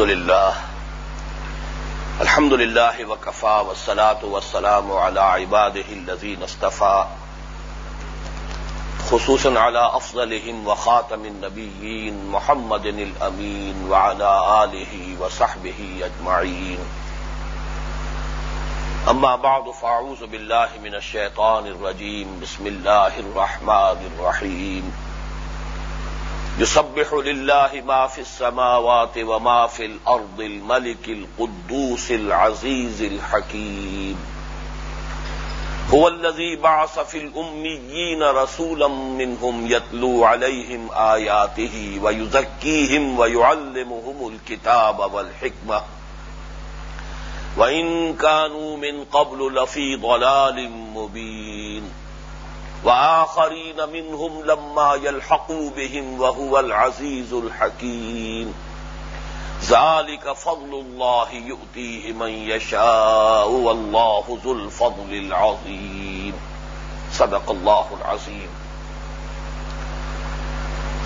الحمد لله. الحمد لله وكفى والصلاة والسلام على عباده الذين اصطفى. خصوصا على أفضلهم وخاتم النبيين محمد الأمين وعلى آله وصحبه أجمعين. أما بعد، فأعوذ بالله من الشيطان الرجيم. بسم الله الرحمن الرحيم. يسبح لله ما في السماوات وما في الأرض الملك القدوس العزيز الحكيم. هو الذي بعث في الأميين رسولا منهم يتلو عليهم آياته ويزكيهم ويعلمهم الكتاب والحكمة. وإن كانوا من قبل لفي ضلال مبين. وآخرين منهم لما يلحقوا بهم وهو العزيز الحكيم ذلك فضل الله يؤتيه من يشاء والله ذو الفضل العظيم صدق الله العظيم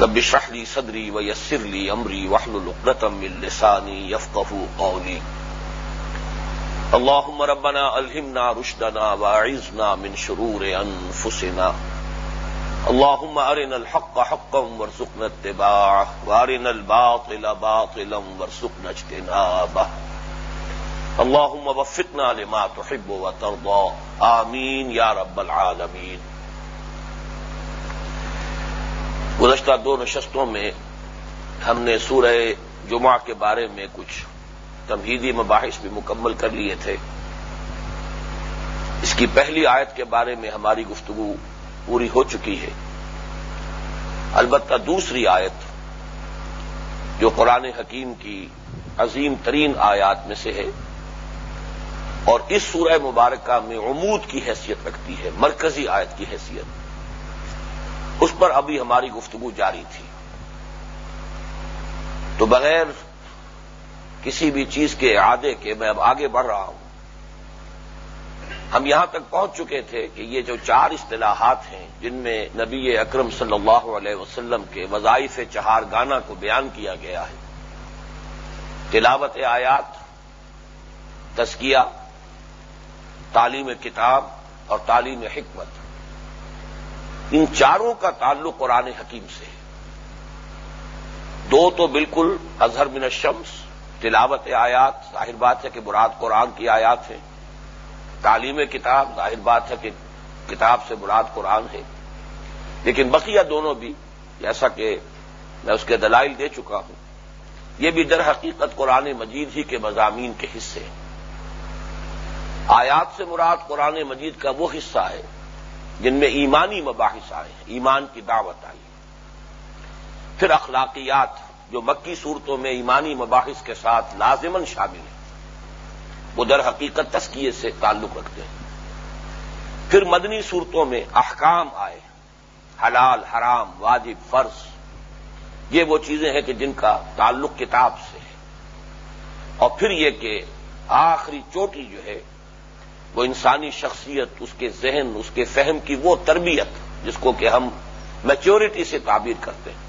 رب اشرح لي صدري ويسر لي أمري واحلل عقدة من لساني يفقهوا قولي اللهم ربنا الهمنا رشدنا واعذنا من شرور انفسنا اللهم ارنا الحق حقا وارزقنا اتباعه وارنا الباطل باطلا وارزقنا اجتنابه. اللهم وفقنا لما تحب وترضى. آمین یا رب العالمین گزشتہ دو نشستوں میں ہم نے سورہ جمعہ کے بارے میں کچھ تمہیدی مباحث بھی مکمل کر لیے تھے۔ اس کی پہلی آیت کے بارے میں ہماری گفتگو پوری ہو چکی ہے۔ البتہ دوسری آیت جو قرآن حکیم کی عظیم ترین آیات میں سے ہے اور اس سورہ مبارکہ میں عمود کی حیثیت رکھتی ہے، مرکزی آیت کی حیثیت۔ اس پر ابھی ہماری گفتگو جاری تھی۔ تو بغیر کسی بھی چیز کے اعادے کے میں اب آگے بڑھ رہا ہوں۔ ہم یہاں تک پہنچ چکے تھے کہ یہ جو چار اصطلاحات ہیں جن میں نبی اکرم صلی اللہ علیہ وسلم کے وظائف چہار گانا کو بیان کیا گیا ہے، تلاوت آیات، تزکیہ، تعلیم کتاب اور تعلیم حکمت۔ ان چاروں کا تعلق قرآن حکیم سے ہے۔ دو تو بالکل اظہر من الشمس تلاوت آیات، ظاہر بات ہے کہ مراد قرآن کی آیات ہے تعلیم کتاب، ظاہر بات ہے کہ کتاب سے مراد قرآن ہے۔ لیکن بقیہ دونوں بھی، جیسا کہ میں اس کے دلائل دے چکا ہوں، یہ بھی در حقیقت قرآن مجید ہی کے مضامین کے حصے ہیں۔ آیات سے مراد قرآن مجید کا وہ حصہ ہے جن میں ایمانی مباحث آئے ایمان کی دعوت آئی۔ پھر اخلاقیات جو مکی صورتوں میں ایمانی مباحث کے ساتھ لازمن شامل ہیں، وہ در حقیقت تسکیے سے تعلق رکھتے ہیں۔ پھر مدنی صورتوں میں احکام آئے، حلال، حرام، واجب، فرض، یہ وہ چیزیں ہیں کہ جن کا تعلق کتاب سے ہے۔ اور پھر یہ کہ آخری چوٹی جو ہے، وہ انسانی شخصیت، اس کے ذہن، اس کے فہم کی وہ تربیت، جس کو کہ ہم میچورٹی سے تعبیر کرتے ہیں۔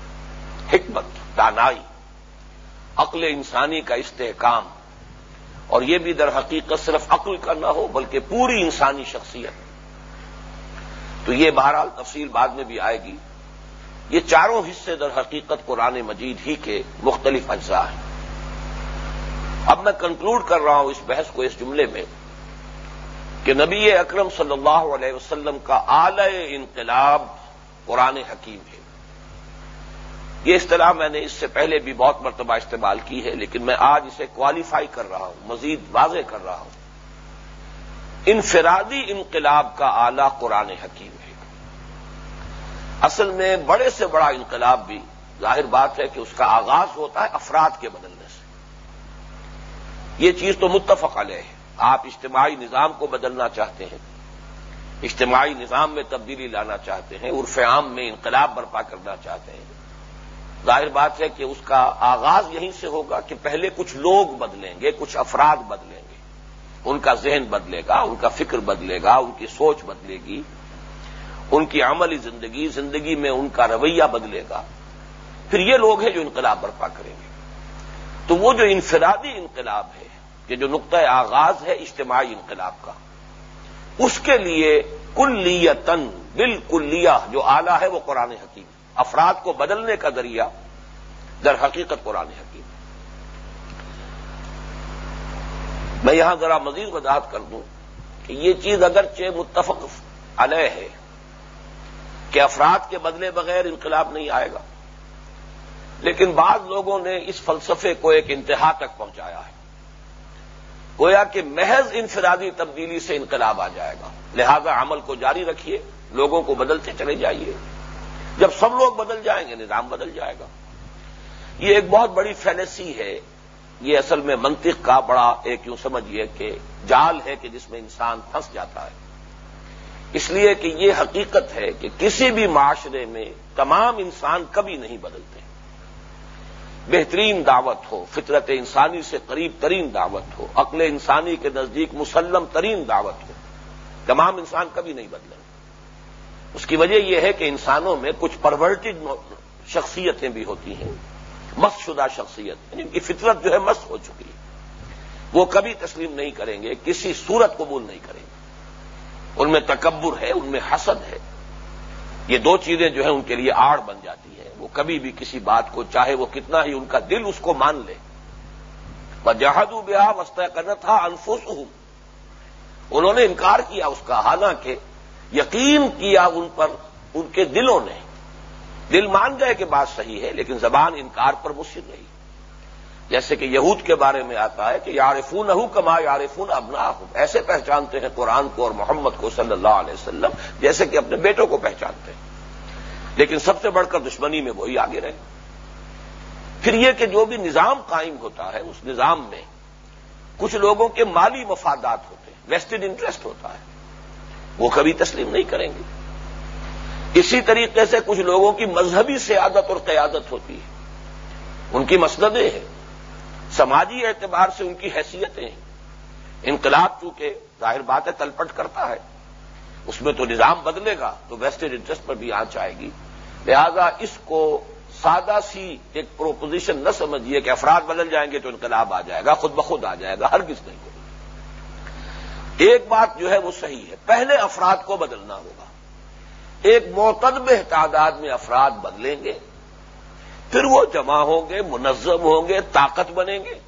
حکمت دانائی، عقل انسانی کا استحکام، اور یہ بھی در حقیقت صرف عقل کا نہ ہو، بلکہ پوری انسانی شخصیت۔ تو یہ بہرحال تفصیل بعد میں بھی آئے گی۔ یہ چاروں حصے در حقیقت قرآن مجید ہی کے مختلف اجزاء ہیں۔ اب میں کنکلوڈ کر رہا ہوں اس بحث کو اس جملے میں کہ نبی اکرم صلی اللہ علیہ وسلم کا اعلی انقلاب قرآن حکیم ہے۔ یہ اصطلاح میں نے اس سے پہلے بھی بہت مرتبہ استعمال کی ہے، لیکن میں آج اسے کوالیفائی کر رہا ہوں، مزید واضح کر رہا ہوں۔ انفرادی انقلاب کا آلہ قرآن حکیم ہے۔ اصل میں بڑے سے بڑا انقلاب بھی ظاہر بات ہے کہ اس کا آغاز ہوتا ہے افراد کے بدلنے سے۔ یہ چیز تو متفق علیہ ہے۔ آپ اجتماعی نظام کو بدلنا چاہتے ہیں، اجتماعی نظام میں تبدیلی لانا چاہتے ہیں، عرف عام میں انقلاب برپا کرنا چاہتے ہیں۔ ظاہر بات ہے کہ اس کا آغاز یہیں سے ہوگا کہ پہلے کچھ لوگ بدلیں گے، کچھ افراد بدلیں گے۔ ان کا ذہن بدلے گا، ان کا فکر بدلے گا، ان کی سوچ بدلے گی، ان کی عملی زندگی زندگی میں ان کا رویہ بدلے گا۔ پھر یہ لوگ ہیں جو انقلاب برپا کریں گے۔ تو وہ جو انفرادی انقلاب ہے کہ جو نقطۂ آغاز ہے اجتماعی انقلاب کا، اس کے لیے کلیتن بالکلیہ جو آلہ ہے وہ قرآن حکیم۔ افراد کو بدلنے کا ذریعہ در حقیقت قرآن حکیم میں یہاں ذرا مزید وضاحت کر دوں کہ یہ چیز اگرچہ متفق علیہ ہے کہ افراد کے بدلے بغیر انقلاب نہیں آئے گا، لیکن بعض لوگوں نے اس فلسفے کو ایک انتہا تک پہنچایا ہے۔ گویا کہ محض انفرادی تبدیلی سے انقلاب آ جائے گا، لہذا عمل کو جاری رکھیے، لوگوں کو بدلتے چلے جائیے۔ جب سب لوگ بدل جائیں گے، نظام بدل جائے گا۔ یہ ایک بہت بڑی فیلسی ہے۔ یہ اصل میں منطق کا بڑا ایک یوں سمجھیے کہ جال ہے کہ جس میں انسان پھنس جاتا ہے۔ اس لیے کہ یہ حقیقت ہے کہ کسی بھی معاشرے میں تمام انسان کبھی نہیں بدلتے۔ بہترین دعوت ہو، فطرت انسانی سے قریب ترین دعوت ہو، عقل انسانی کے نزدیک مسلم ترین دعوت ہو، تمام انسان کبھی نہیں بدلے۔ اس کی وجہ یہ ہے کہ انسانوں میں کچھ پرورٹڈ شخصیتیں بھی ہوتی ہیں۔ مست شدہ شخصیت یعنی ان کی فطرت جو ہے مست ہو چکی ہے۔ وہ کبھی تسلیم نہیں کریں گے، کسی صورت قبول نہیں کریں گے۔ ان میں تکبر ہے، ان میں حسد ہے۔ یہ دو چیزیں جو ہیں ان کے لیے آڑ بن جاتی ہیں۔ وہ کبھی بھی کسی بات کو، چاہے وہ کتنا ہی ان کا دل اس کو مان لے۔ جہادو بیاہ وسطہ کرنا تھا انفوس ہوں انہوں نے انکار کیا اس کا، حالانکہ یقین کیا ان پر، ان کے دلوں نے۔ دل مان گئے کہ بات صحیح ہے، لیکن زبان انکار پر مصر رہی جیسے کہ یہود کے بارے میں آتا ہے کہ یارفون ہوں کما یارفون ابنا ہوں ایسے پہچانتے ہیں قرآن کو اور محمد کو صلی اللہ علیہ وسلم، جیسے کہ اپنے بیٹوں کو پہچانتے ہیں۔ لیکن سب سے بڑھ کر دشمنی میں وہی آگے رہے۔ پھر یہ کہ جو بھی نظام قائم ہوتا ہے، اس نظام میں کچھ لوگوں کے مالی مفادات ہوتے ہیں، ویسٹڈ انٹرسٹ ہوتا ہے۔ وہ کبھی تسلیم نہیں کریں گے۔ اسی طریقے سے کچھ لوگوں کی مذہبی سیادت اور قیادت ہوتی ہے۔ ان کی مسندیں ہیں۔ سماجی اعتبار سے ان کی حیثیتیں ہیں۔ انقلاب چونکہ ظاہر بات ہے تلپٹ کرتا ہے۔ اس میں تو نظام بدلے گا تو ویسٹرن انٹرسٹ پر بھی آنچ آئے گی۔ لہذا اس کو سادہ سی ایک پروپوزیشن نہ سمجھیے کہ افراد بدل جائیں گے تو انقلاب آ جائے گا، خود بخود آ جائے گا ہر کس نہیں۔ ہوگا ایک بات جو ہے وہ صحیح ہے، پہلے افراد کو بدلنا ہوگا۔ ایک معتدب تعداد میں افراد بدلیں گے، پھر وہ جمع ہوں گے، منظم ہوں گے، طاقت بنیں گے،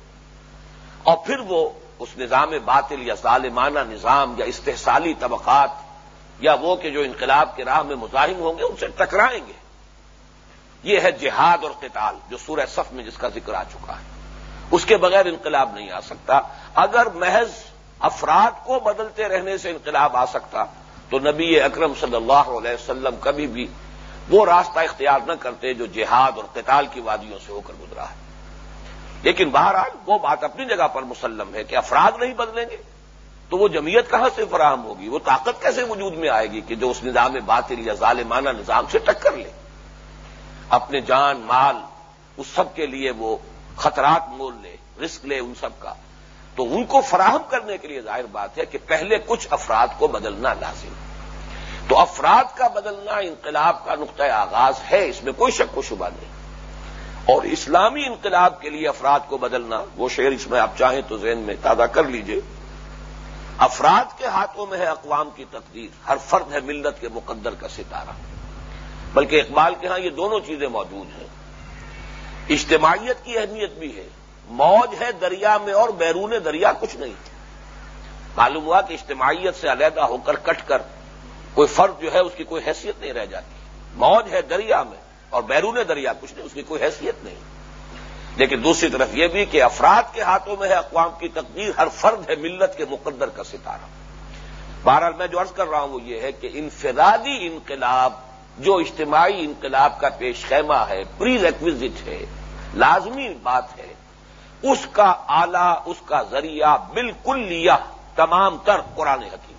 اور پھر وہ اس نظام باطل یا ظالمانہ نظام یا استحصالی طبقات یا وہ کہ جو انقلاب کے راہ میں مزاحم ہوں گے، ان سے ٹکرائیں گے۔ یہ ہے جہاد اور قتال، جو سورہ صف میں جس کا ذکر آ چکا ہے۔ اس کے بغیر انقلاب نہیں آ سکتا۔ اگر محض افراد کو بدلتے رہنے سے انقلاب آ سکتا تو نبی اکرم صلی اللہ علیہ وسلم کبھی بھی وہ راستہ اختیار نہ کرتے جو جہاد اور قتال کی وادیوں سے ہو کر گزرا ہے۔ لیکن بہرحال وہ بات اپنی جگہ پر مسلم ہے کہ افراد نہیں بدلیں گے تو وہ جمعیت کہاں سے فراہم ہوگی؟ وہ طاقت کیسے وجود میں آئے گی کہ جو اس نظام باطل یا ظالمانہ نظام سے ٹکر لے؟ اپنے جان، مال، اس سب کے لیے وہ خطرات مول لے رسک لے ان سب کا۔ تو ان کو فراہم کرنے کے لیے ظاہر بات ہے کہ پہلے کچھ افراد کو بدلنا لازم تو افراد کا بدلنا انقلاب کا نقطۂ آغاز ہے، اس میں کوئی شک و شبہ نہیں۔ اور اسلامی انقلاب کے لیے افراد کو بدلنا، وہ شعر اس میں آپ چاہیں تو ذہن میں تازہ کر لیجیے۔ افراد کے ہاتھوں میں ہے اقوام کی تقدیر، ہر فرد ہے ملت کے مقدر کا ستارہ۔ بلکہ اقبال کے ہاں یہ دونوں چیزیں موجود ہیں۔ اجتماعیت کی اہمیت بھی ہے۔ موج ہے دریا میں اور بیرون دریا کچھ نہیں۔ معلوم ہوا کہ اجتماعیت سے علیحدہ ہو کر کٹ کر کوئی فرد جو ہے اس کی کوئی حیثیت نہیں رہ جاتی۔ موج ہے دریا میں اور بیرون دریا کچھ نہیں، اس کی کوئی حیثیت نہیں۔ لیکن دوسری طرف یہ بھی کہ افراد کے ہاتھوں میں ہے اقوام کی تقدیر، ہر فرد ہے ملت کے مقدر کا ستارہ۔ بہرحال میں جو عرض کر رہا ہوں وہ یہ ہے کہ انفرادی انقلاب، جو اجتماعی انقلاب کا پیش خیمہ ہے پری ریکوزٹ ہے، لازمی بات ہے اس کا آلہ، اس کا ذریعہ بالکل لیا تمام تر قرآن حکیم۔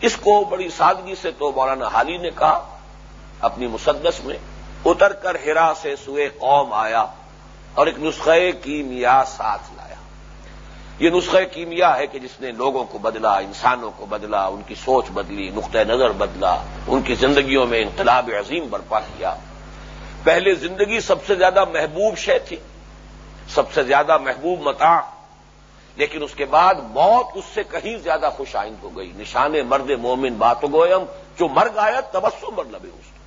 اس کو بڑی سادگی سے تو مولانا حالی نے کہا، اپنی مسدس میں اتر کر ہرا سے سوئے قوم آیا اور ایک نسخے کیمیا ساتھ لایا۔ یہ نسخہ کیمیا ہے کہ جس نے لوگوں کو بدلا، انسانوں کو بدلا، ان کی سوچ بدلی نقطۂ نظر بدلا، ان کی زندگیوں میں انقلاب عظیم برپا کیا۔ پہلے زندگی سب سے زیادہ محبوب شے تھی۔ سب سے زیادہ محبوب متا لیکن اس کے بعد موت اس سے کہیں زیادہ خوش آئند ہو گئی۔ نشان مرد مومن بات گوئم جو مر گایا تبسو مر لبے اس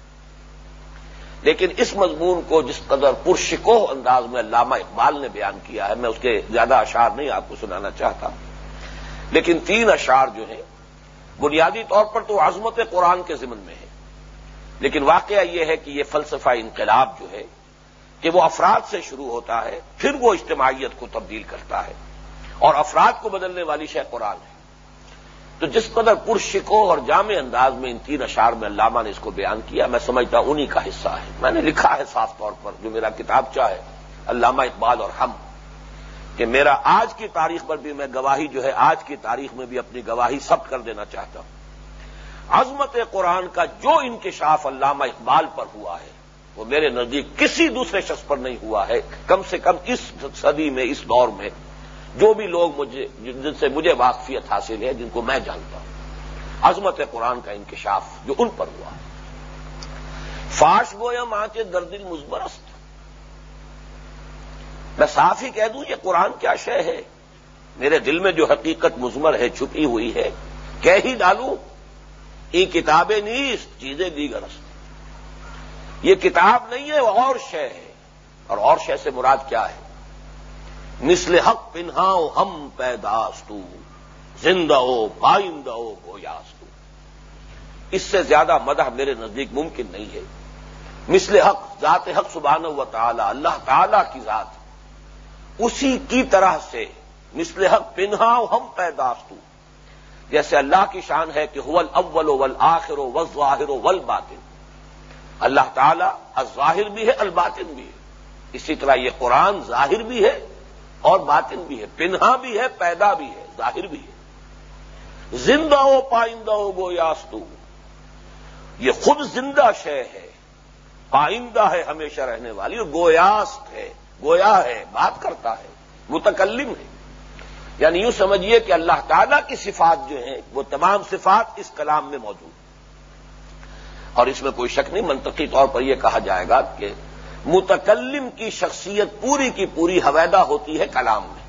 لیکن اس مضمون کو جس قدر پرشکو انداز میں علامہ اقبال نے بیان کیا ہے، میں اس کے زیادہ اشعار نہیں آپ کو سنانا چاہتا۔ لیکن تین اشعار جو ہیں، بنیادی طور پر تو عظمت قرآن کے ضمن میں ہے لیکن واقعہ یہ ہے کہ یہ فلسفہ انقلاب جو ہے کہ وہ افراد سے شروع ہوتا ہے، پھر وہ اجتماعیت کو تبدیل کرتا ہے۔ اور افراد کو بدلنے والی شہ قرآن ہے۔ تو جس قدر پرشکو اور جامع انداز میں ان تین اشار میں علامہ نے اس کو بیان کیا، میں سمجھتا ہوں انہی کا حصہ ہے۔ میں نے لکھا ہے صاف طور پر، جو میرا کتاب چاہے علامہ اقبال اور ہم۔ کہ میرا آج کی تاریخ پر بھی، میں گواہی جو ہے، آج کی تاریخ میں بھی اپنی گواہی سب کر دینا چاہتا ہوں۔ عظمت قرآن کا جو انکشاف علامہ اقبال پر ہوا ہے وہ میرے نزدیک کسی دوسرے شخص پر نہیں ہوا ہے۔ کم سے کم اس صدی میں، اس دور میں، جو بھی لوگ مجھے، جن سے مجھے واقفیت حاصل ہے، جن کو میں جانتا ہوں۔ عظمت قرآن کا انکشاف جو ان پر ہوا۔ فاش گویا ماں کے دردل مزبرست۔ میں صاف ہی کہہ دوں، یہ قرآن کیا شے ہے؟ میرے دل میں جو حقیقت مزمر ہے، چھپی ہوئی ہے۔ کہہ ہی ڈالوں یہ کتابیں نہیں اس چیزیں دیگرست یہ کتاب نہیں ہے اور شے ہے۔ اور اور شے سے مراد کیا ہے؟ مثل حق پنہاؤ ہم پیداستو، زندہ ہو پائندہ ہو گویاستو اس سے زیادہ مدح میرے نزدیک ممکن نہیں ہے۔ مثل حق، ذات حق سبحانہ و تعالی، اللہ تعالی کی ذات۔ اسی کی طرح سے مثل حق پنہاؤ ہم پیداستو۔ جیسے اللہ کی شان ہے کہ ہول اول ول آخر و ظاہر و ول باطن اللہ تعالی الظاہر بھی ہے، الباطن بھی ہے۔ اسی طرح یہ قرآن ظاہر بھی ہے اور باطن بھی ہے۔ پنہا بھی ہے، پیدا بھی ہے، ظاہر بھی ہے۔ زندہ ہو، پائندہ ہو گو یاستو یہ خود زندہ شے ہے۔ پائندہ ہے، ہمیشہ رہنے والی اور گویاست ہے۔ گویا ہے، بات کرتا ہے۔ متکلم ہے۔ یعنی یوں سمجھیے کہ اللہ تعالی کی صفات جو ہیں، وہ تمام صفات اس کلام میں موجود اور اس میں کوئی شک نہیں، منطقی طور پر یہ کہا جائے گا کہ متکلم کی شخصیت پوری کی پوری حویدہ ہوتی ہے کلام میں۔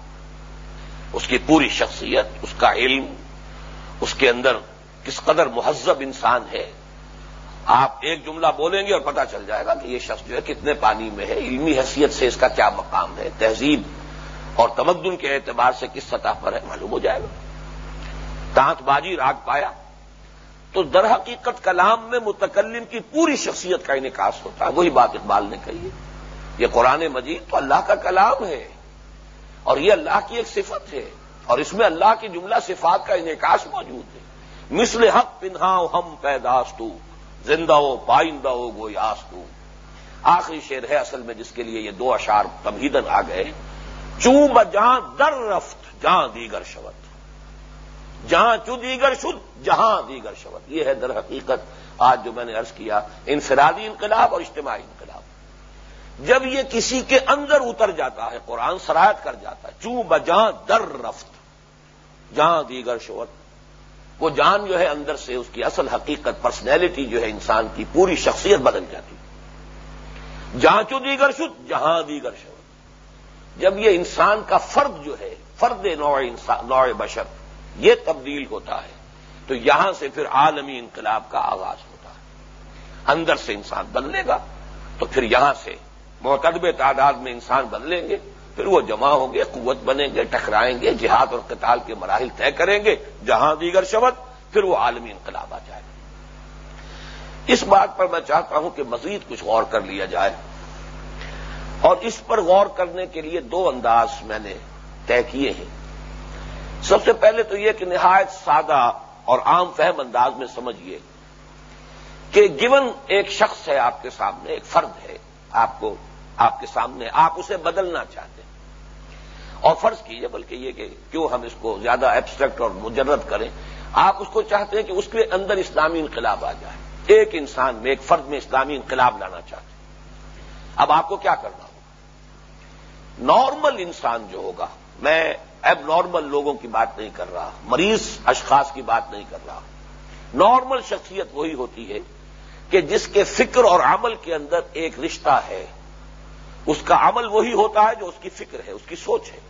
اس کی پوری شخصیت، اس کا علم، اس کے اندر کس قدر مہذب انسان ہے، آپ ایک جملہ بولیں گے اور پتہ چل جائے گا کہ یہ شخص جو ہے کتنے پانی میں ہے، علمی حیثیت سے اس کا کیا مقام ہے، تہذیب اور تمدن کے اعتبار سے کس سطح پر ہے، معلوم ہو جائے گا۔ تانت بازی راگ پایا۔ تو در حقیقت کلام میں متکلم کی پوری شخصیت کا انعکاس ہوتا ہے۔ وہی بات اقبال نے کہی ہے۔ یہ قرآن مجید تو اللہ کا کلام ہے اور یہ اللہ کی ایک صفت ہے اور اس میں اللہ کی جملہ صفات کا انعکاس موجود ہے۔ مثل حق پنہا ہم پیداستو زندہ ہو پائندہ ہو گو یاستو آخری شعر ہے اصل میں جس کے لیے یہ دو اشار تمہیدن آ گئے۔ چوب جہاں در رفت جہاں دیگر شبت۔ جہاں چو دیگر شد، جہاں دیگر شبد یہ ہے در حقیقت آج جو میں نے ارض کیا، انفرادی انقلاب اور اجتماعی انقلاب۔ جب یہ کسی کے اندر اتر جاتا ہے، قرآن سرایت کر جاتا ہے، چوں بجاں در رفت، جہاں دیگر شوت وہ جان جو ہے اندر سے اس کی اصل حقیقت پرسنالٹی جو ہے انسان کی پوری شخصیت بدل جاتی۔ جہاں چو دیگر شد، جہاں دیگر شوت جب یہ انسان کا فرد جو ہے، فرد نوع نوع بشر یہ تبدیل ہوتا ہے، تو یہاں سے پھر عالمی انقلاب کا آغاز ہوتا ہے۔ اندر سے انسان بدلے گا، تو پھر یہاں سے معتدب تعداد میں انسان بدلیں گے، پھر وہ جمع ہوں گے، قوت بنیں گے، ٹکرائیں گے، جہاد اور قتال کے مراحل طے کریں گے، جہاں دیگر شبد، پھر وہ عالمی انقلاب آ جائے۔ گا اس بات پر میں چاہتا ہوں کہ مزید کچھ غور کر لیا جائے۔ اور اس پر غور کرنے کے لیے دو انداز میں نے طے کیے ہیں۔ سب سے پہلے تو یہ کہ نہایت سادہ اور عام فہم انداز میں سمجھیے کہ گون ایک شخص ہے آپ کے سامنے، ایک فرد ہے، آپ کو، آپ کے سامنے، آپ اسے بدلنا چاہتے ہیں۔ اور فرض کیجیے بلکہ یہ کہ کیوں ہم اس کو زیادہ ایبسٹریکٹ اور مجرد کریں، آپ اس کو چاہتے ہیں کہ اس کے اندر اسلامی انقلاب آ جائے۔ ایک انسان میں، ایک فرد میں اسلامی انقلاب لانا چاہتے ہیں۔ اب آپ کو کیا کرنا ہوگا؟ نارمل انسان جو ہوگا، میں ایب نارمل لوگوں کی بات نہیں کر رہا، مریض اشخاص کی بات نہیں کر رہا۔ نارمل شخصیت وہی ہوتی ہے کہ جس کے فکر اور عمل کے اندر ایک رشتہ ہے۔ اس کا عمل وہی ہوتا ہے جو اس کی فکر ہے، اس کی سوچ ہے۔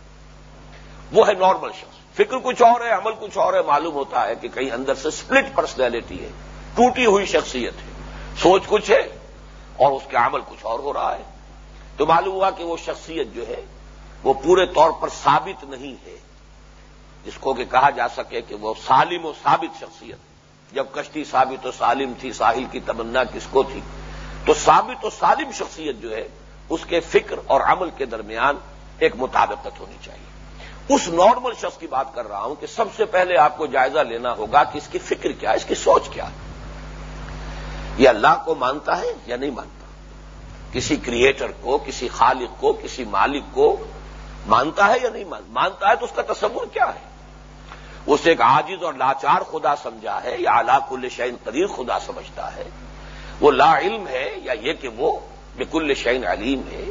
وہ ہے نارمل شخص۔ فکر کچھ اور ہے، عمل کچھ اور ہے، معلوم ہوتا ہے کہ کہیں اندر سے سپلٹ پرسنالٹی ہے، ٹوٹی ہوئی شخصیت ہے۔ سوچ کچھ ہے اور اس کے عمل کچھ اور ہو رہا ہے۔ تو معلوم ہوا کہ وہ شخصیت جو ہے وہ پورے طور پر ثابت نہیں ہے۔ جس کو کہ کہا جا سکے کہ وہ سالم و ثابت شخصیت جب کشتی ثابت و سالم تھی، ساحل کی تمنا کس کو تھی؟ تو ثابت و سالم شخصیت جو ہے، اس کے فکر اور عمل کے درمیان ایک مطابقت ہونی چاہیے۔ اس نارمل شخص کی بات کر رہا ہوں کہ سب سے پہلے آپ کو جائزہ لینا ہوگا کہ اس کی فکر کیا ہے، اس کی سوچ کیا ہے۔ یہ اللہ کو مانتا ہے یا نہیں مانتا؟ کسی کریٹر کو، کسی خالق کو، کسی مالک کو مانتا ہے یا نہیں مانتا؟ مانتا ہے تو اس کا تصور کیا ہے؟ اسے ایک عاجز اور لاچار خدا سمجھا ہے یا اعلیٰ کل شعین قدیر خدا سمجھتا ہے۔ وہ لا علم ہے یا یہ کہ وہ بکل شعین علیم ہے۔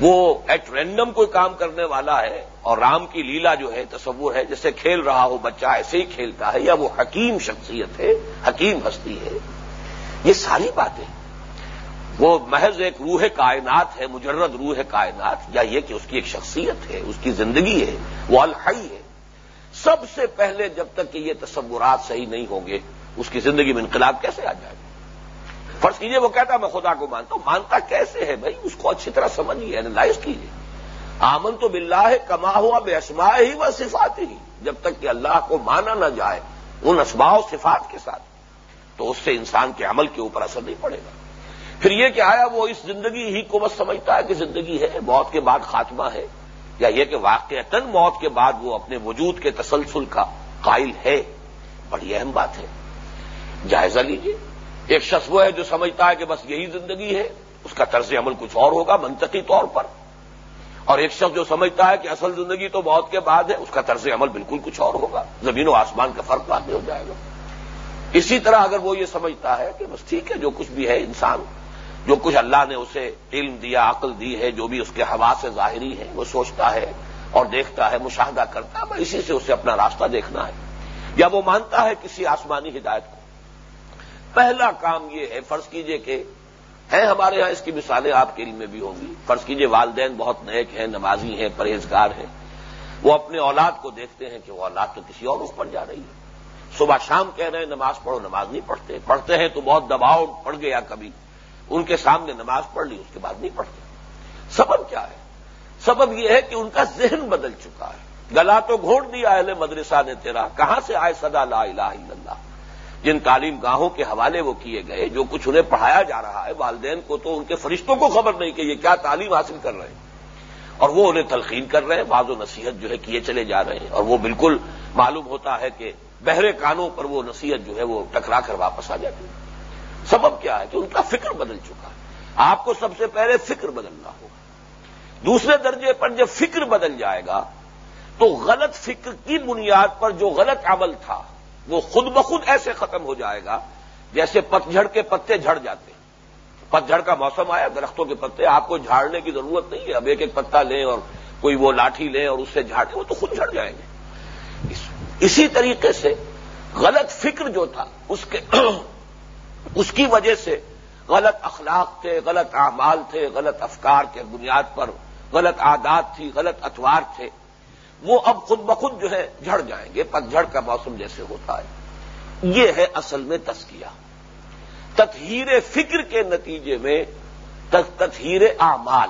وہ ایٹ رینڈم کوئی کام کرنے والا ہے اور رام کی لیلا جو ہے، تصور ہے، جیسے کھیل رہا ہو، بچہ ایسے ہی کھیلتا ہے، یا وہ حکیم شخصیت ہے، حکیم ہستی ہے۔ یہ ساری باتیں وہ محض ایک روح کائنات ہے، مجرد روح کائنات، یا یہ کہ اس کی ایک شخصیت ہے، اس کی زندگی ہے، وہ الحی ہے۔ سب سے پہلے جب تک کہ یہ تصورات صحیح نہیں ہوں گے، اس کی زندگی میں انقلاب کیسے آ جائے گا؟ فرض کیجیے وہ کہتا میں خدا کو مانتا ہوں، مانتا کیسے ہے بھائی؟ اس کو اچھی طرح سمجھیے اینالائز کیجیے آمن تو بلّہ ہے کما ہوا بے اسما ہی و صفات ہی جب تک کہ اللہ کو مانا نہ جائے، ان اسبا و صفات کے ساتھ، تو اس سے انسان کے عمل کے اوپر اثر نہیں پڑے گا۔ پھر یہ کہ آیا وہ اس زندگی ہی کو بس سمجھتا ہے کہ زندگی ہے، موت کے بعد خاتمہ ہے، یا یہ کہ واقع موت کے بعد وہ اپنے وجود کے تسلسل کا قائل ہے۔ بڑی اہم بات ہے۔ جائزہ لیجیے ایک شخص وہ ہے جو سمجھتا ہے کہ بس یہی زندگی ہے، اس کا طرز عمل کچھ اور ہوگا، منطقی طور پر۔ اور ایک شخص جو سمجھتا ہے کہ اصل زندگی تو موت کے بعد ہے، اس کا طرز عمل بالکل کچھ اور ہوگا۔ زمین و آسمان کا فرق بعد میں ہو جائے گا۔ اسی طرح اگر وہ یہ سمجھتا ہے کہ بس ٹھیک ہے، جو کچھ بھی ہے، انسان جو کچھ اللہ نے اسے علم دیا، عقل دی ہے، جو بھی اس کے ہوا سے ظاہری ہے وہ سوچتا ہے اور دیکھتا ہے، مشاہدہ کرتا ہے اسی سے اسے اپنا راستہ دیکھنا ہے۔ یا وہ مانتا ہے کسی آسمانی ہدایت کو۔ پہلا کام یہ ہے، فرض کیجیے کہ ہیں ہمارے یہاں اس کی مثالیں آپ کے علم میں بھی ہوں گی۔ فرض کیجیے والدین بہت نیک ہیں، نمازی ہیں، پرہیزگار ہیں۔ وہ اپنے اولاد کو دیکھتے ہیں کہ وہ اولاد تو کسی اور رخ پر جا رہی ہے۔ صبح شام کہہ رہے ہیں، نماز پڑھو، نماز نہیں پڑھتے۔ پڑھتے ہیں تو بہت دباؤ پڑ گیا کبھی۔ ان کے سامنے نماز پڑھ لی، اس کے بعد نہیں پڑھتے۔ سبب کیا ہے؟ سبب یہ ہے کہ ان کا ذہن بدل چکا ہے۔ گلا تو گھونٹ دیا اہل مدرسہ نے تیرا، کہاں سے آئے سدا لا الہ الا اللہ؟ جن تعلیم گاہوں کے حوالے وہ کیے گئے، جو کچھ انہیں پڑھایا جا رہا ہے، والدین کو تو، ان کے فرشتوں کو خبر نہیں کہ یہ کیا تعلیم حاصل کر رہے ہیں۔ اور وہ انہیں تلقین کر رہے ہیں بعض و نصیحت جو ہے کیے چلے جا رہے ہیں۔ اور وہ بالکل معلوم ہوتا ہے کہ بہرے کانوں پر وہ نصیحت جو ہے وہ ٹکرا کر واپس آ جاتی ہے۔ سبب کیا ہے کہ ان کا فکر بدل چکا ہے۔ آپ کو سب سے پہلے فکر بدلنا ہوگا۔ دوسرے درجے پر جب فکر بدل جائے گا، تو غلط فکر کی بنیاد پر جو غلط عمل تھا، وہ خود بخود ایسے ختم ہو جائے گا جیسے پتجھڑ کے پتے جھڑ جاتے ہیں۔ پتجھڑ کا موسم آیا، درختوں کے پتے، آپ کو جھاڑنے کی ضرورت نہیں ہے۔ اب ایک ایک پتا لیں اور کوئی وہ لاٹھی لیں اور اس سے جھاڑیں وہ تو خود جھڑ جائیں گے۔ اسی طریقے سے غلط فکر جو تھا، اس کے اس کی وجہ سے غلط اخلاق تھے، غلط اعمال تھے، غلط افکار کے بنیاد پر، غلط عادات تھی، غلط اتوار تھے۔ وہ اب خود بخود جو ہے جھڑ جائیں گے پتجھڑ کا موسم جیسے ہوتا ہے۔ یہ ہے اصل میں تسکیہ تطہیر فکر کے نتیجے میں تطہیر اعمال۔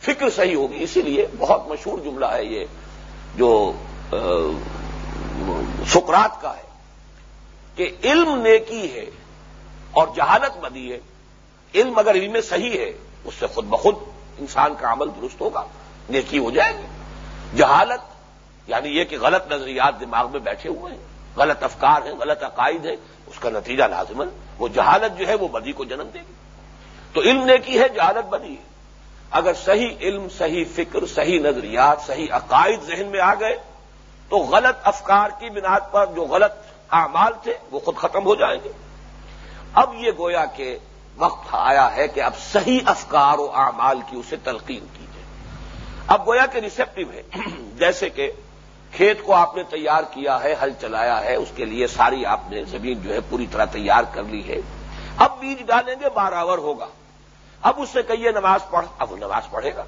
فکر صحیح ہوگی، اسی لیے بہت مشہور جملہ ہے یہ جو سکرات کا ہے کہ علم نیکی ہے۔ اور جہالت بدی ہے، علم اگر علم صحیح ہے، اس سے خود بخود انسان کا عمل درست ہوگا، نیکی ہو جائے گی۔ جہالت یعنی یہ کہ غلط نظریات دماغ میں بیٹھے ہوئے ہیں، غلط افکار ہیں، غلط عقائد ہیں، اس کا نتیجہ لازمن وہ جہالت جو ہے، وہ بدی کو جنم دے گی۔ تو علم نیکی ہے، جہالت بدی ہے۔ اگر صحیح علم، صحیح فکر، صحیح نظریات، صحیح عقائد ذہن میں آ گئے، تو غلط افکار کی بنیاد پر جو غلط اعمال تھے، وہ خود ختم ہو جائیں گے۔ اب یہ گویا کہ وقت آیا ہے کہ اب صحیح افکار و اعمال کی اسے تلقین کی جائے اب گویا کہ ریسپٹو ہے۔ جیسے کہ کھیت کو آپ نے تیار کیا ہے، ہل چلایا ہے، اس کے لیے ساری آپ نے زمین جو ہے پوری طرح تیار کر لی ہے۔ اب بیج ڈالیں گے بارہور ہوگا۔ اب اس سے کہیے نماز پڑھ، اب وہ نماز پڑھے گا۔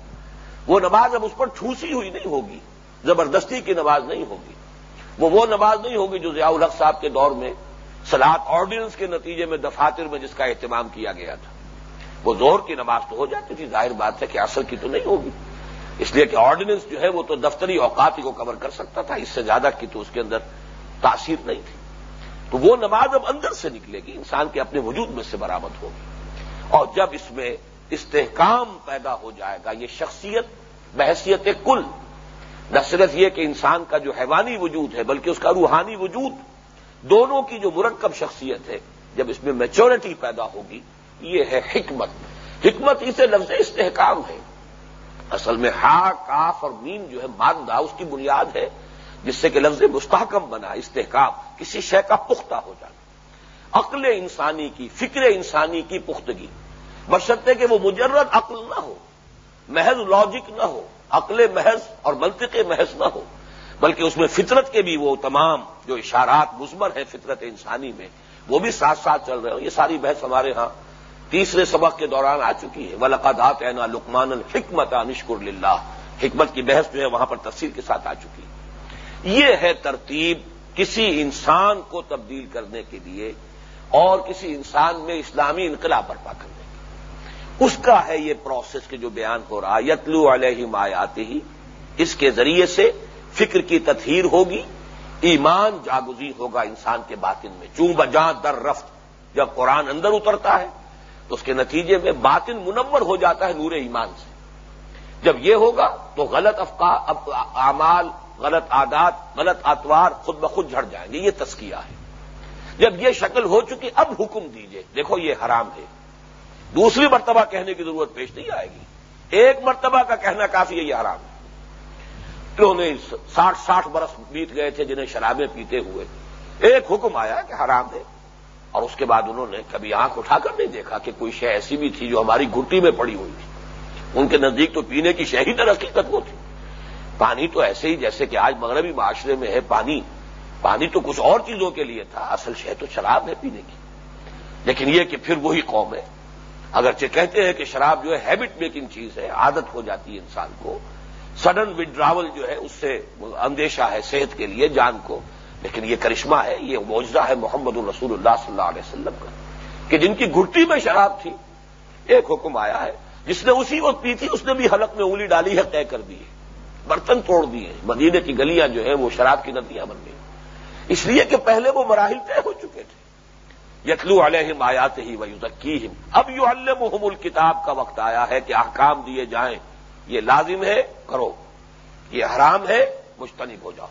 وہ نماز اب اس پر ٹھوسی ہوئی نہیں ہوگی، زبردستی کی نماز نہیں ہوگی۔ وہ وہ نماز نہیں ہوگی جو ضیاء الحق صاحب کے دور میں سلاد آرڈیننس کے نتیجے میں دفاتر میں جس کا اہتمام کیا گیا تھا۔ وہ زور کی نماز تو ہو جاتی تھی، ظاہر بات ہے کہ اصل کی تو نہیں ہوگی۔ اس لیے کہ آرڈیننس جو ہے وہ تو دفتری اوقات ہی کو کور کر سکتا تھا، اس سے زیادہ کی تو اس کے اندر تاثیر نہیں تھی۔ تو وہ نماز اب اندر سے نکلے گی، انسان کے اپنے وجود میں سے برامد ہوگی۔ اور جب اس میں استحکام پیدا ہو جائے گا، یہ شخصیت، بحثیت کل، نہ صرف یہ کہ انسان کا جو حیوانی وجود ہے، بلکہ اس کا روحانی وجود دونوں کی جو مرکب شخصیت ہے، جب اس میں میچورٹی پیدا ہوگی، یہ ہے حکمت۔ حکمت اسے لفظ استحکام ہے۔ اصل میں ہا، کاف اور مین جو ہے ماندہ اس کی بنیاد ہے، جس سے کہ لفظ مستحکم بنا، استحکام۔ کسی شے کا پختہ ہو جانا۔ عقل انسانی کی، فکر انسانی کی پختگی۔ بشرطے کہ وہ مجرد عقل نہ ہو، محض لاجک نہ ہو، عقل محض اور منطق محض نہ ہو، بلکہ اس میں فطرت کے بھی وہ تمام جو اشارات مزمر ہیں فطرت انسانی میں، وہ بھی ساتھ ساتھ چل رہے ہوں یہ ساری بحث ہمارے ہاں تیسرے سبق کے دوران آ چکی ہے۔ ولقادات اینا لکمان الحکمت نشکر للہ حکمت کی بحث جو ہے وہاں پر تفصیل کے ساتھ آ چکی ہے۔ یہ ہے ترتیب کسی انسان کو تبدیل کرنے کے لیے اور کسی انسان میں اسلامی انقلاب برپا کرنے کے اس کا ہے یہ پروسیس کے جو بیان ہو رہا یتلو علیہ مایاتی ہی اس کے ذریعے سے فکر کی تطہیر ہوگی۔ ایمان جاگزی ہوگا انسان کے باطن میں۔ چوں بجاں در رفت جب قرآن اندر اترتا ہے، تو اس کے نتیجے میں باطن منور ہو جاتا ہے نور ایمان سے۔ جب یہ ہوگا، تو غلط اعمال، غلط عادات، غلط اتوار خود بخود جھڑ جائیں گے۔ یہ تسکیہ ہے۔ جب یہ شکل ہو چکی، اب حکم دیجیے۔ دیکھو، یہ حرام ہے۔ دوسری مرتبہ کہنے کی ضرورت پیش نہیں آئے گی۔ ایک مرتبہ کا کہنا کافی ہے، یہ حرام ہے۔ کیوں نہیں ساٹھ ساٹھ برس بیت گئے تھے جنہیں شرابیں پیتے ہوئے۔ ایک حکم آیا کہ حرام ہے۔ اور اس کے بعد انہوں نے کبھی آنکھ اٹھا کر نہیں دیکھا کہ کوئی شے ایسی بھی تھی جو ہماری گھٹی میں پڑی ہوئی تھی۔ ان کے نزدیک تو پینے کی شہ ہی در حقیقت وہ تھی۔ پانی تو ایسے ہی جیسے کہ آج مغربی معاشرے میں ہے پانی۔ پانی تو کچھ اور چیزوں کے لیے تھا۔ اصل شہ تو شراب ہے پینے کی۔ لیکن یہ کہ پھر وہی قوم ہے۔ اگرچہ کہتے ہیں کہ شراب جو ہے ہیبٹ میکنگ چیز ہے، عادت ہو جاتی ہے انسان کو۔ سڈن وڈراول جو ہے، اس سے اندیشہ ہے صحت کے لیے، جان کو۔ لیکن یہ کرشمہ ہے، یہ معجزہ ہے محمد الرسول اللہ صلی اللہ علیہ وسلم کا۔ کہ جن کی گھٹی میں شراب تھی، ایک حکم آیا ہے، جس نے اسی وقت پی تھی، اس نے بھی حلق میں انگلی ڈالی ہے، طے کر دی ہے۔ برتن توڑ دیے مدینے کی گلیاں جو ہیں، وہ شراب کی ندیاں بن گئی اس لیے کہ پہلے وہ مراحل طے ہو چکے تھے۔ یتلو علیہم آیات ہی ویزکیہم۔ اب یو المحم الکتاب کا وقت آیا ہے کہ احکام دیے جائیں۔ یہ لازم ہے کرو۔ یہ حرام ہے مشتنب ہو جاؤ۔